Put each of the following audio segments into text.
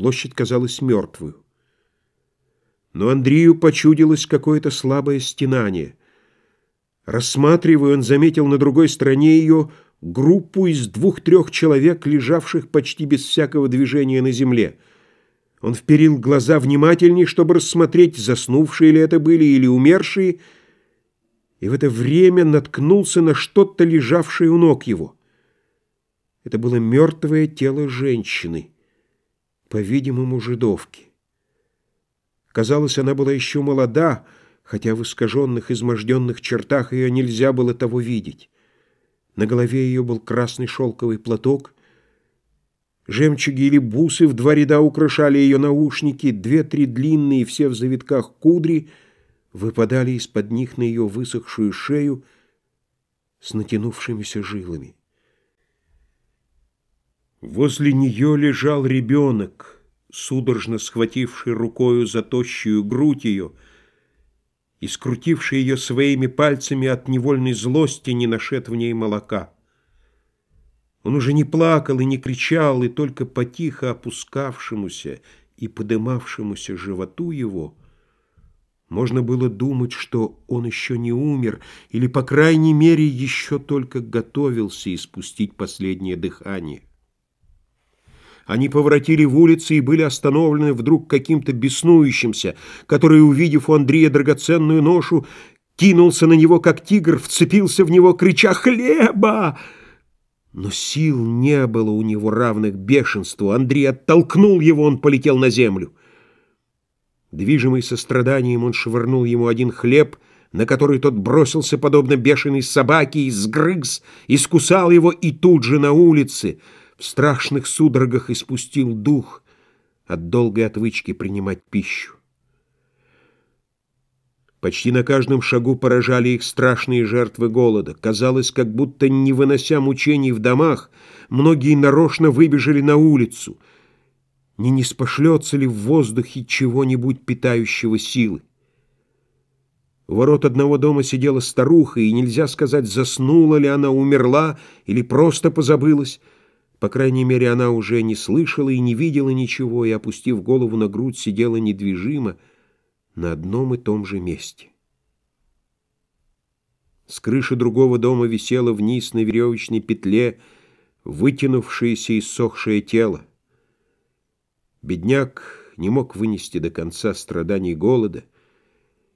Площадь казалась мертвую. Но Андрею почудилось какое-то слабое стенание. Рассматривая, он заметил на другой стороне ее группу из двух-трех человек, лежавших почти без всякого движения на земле. Он вперил глаза внимательней, чтобы рассмотреть, заснувшие ли это были или умершие, и в это время наткнулся на что-то, лежавшее у ног его. Это было мертвое тело женщины, по-видимому, жидовки. Казалось, она была еще молода, хотя в искаженных, изможденных чертах ее нельзя было того видеть. На голове ее был красный шелковый платок, жемчуги или бусы в два ряда украшали ее наушники, две-три длинные, все в завитках кудри, выпадали из-под них на ее высохшую шею с натянувшимися жилами. Возле нее лежал ребенок, судорожно схвативший рукою за грудь ее и скрутивший ее своими пальцами от невольной злости, не нашед в ней молока. Он уже не плакал и не кричал, и только по тихо опускавшемуся и подымавшемуся животу его можно было думать, что он еще не умер, или, по крайней мере, еще только готовился испустить последнее дыхание. Они поворотили в улицы и были остановлены вдруг каким-то беснующимся, который, увидев у Андрея драгоценную ношу, кинулся на него, как тигр, вцепился в него, крича «Хлеба!» Но сил не было у него равных бешенству. Андрей оттолкнул его, он полетел на землю. Движимый состраданием, он швырнул ему один хлеб, на который тот бросился, подобно бешеной собаке, и сгрыз, искусал его, и тут же на улице — в страшных судорогах испустил дух от долгой отвычки принимать пищу. Почти на каждом шагу поражали их страшные жертвы голода. Казалось, как будто, не вынося мучений в домах, многие нарочно выбежали на улицу. Не не спошлется ли в воздухе чего-нибудь питающего силы? У ворот одного дома сидела старуха, и нельзя сказать, заснула ли она, умерла или просто позабылась. По крайней мере, она уже не слышала и не видела ничего, и, опустив голову на грудь, сидела недвижимо на одном и том же месте. С крыши другого дома висело вниз на веревочной петле вытянувшееся и сохшее тело. Бедняк не мог вынести до конца страданий голода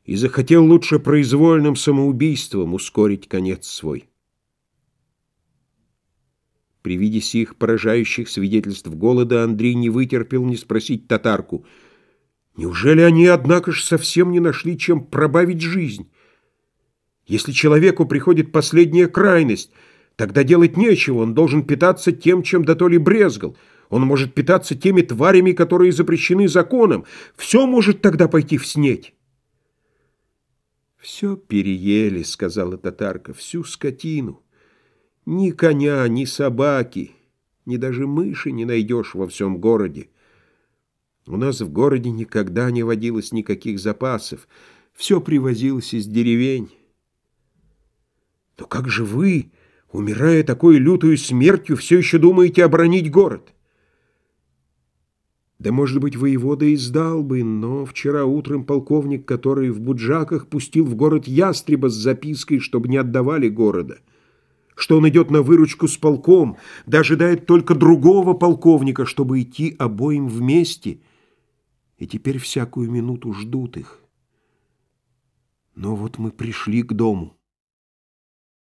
и захотел лучше произвольным самоубийством ускорить конец свой. При виде сих поражающих свидетельств голода Андрей не вытерпел не спросить татарку. Неужели они, однако же, совсем не нашли, чем пробавить жизнь? Если человеку приходит последняя крайность, тогда делать нечего, он должен питаться тем, чем дотоле брезгал. Он может питаться теми тварями, которые запрещены законом. Все может тогда пойти в снеть. «Все переели», — сказала татарка, — «всю скотину». Ни коня, ни собаки, ни даже мыши не найдешь во всем городе. У нас в городе никогда не водилось никаких запасов. Все привозилось из деревень. Но как же вы, умирая такой лютую смертью, все еще думаете оборонить город? Да, может быть, воевода и сдал бы, но вчера утром полковник, который в Буджаках, пустил в город ястреба с запиской, чтобы не отдавали города что он идет на выручку с полком, дожидает только другого полковника, чтобы идти обоим вместе, и теперь всякую минуту ждут их. Но вот мы пришли к дому.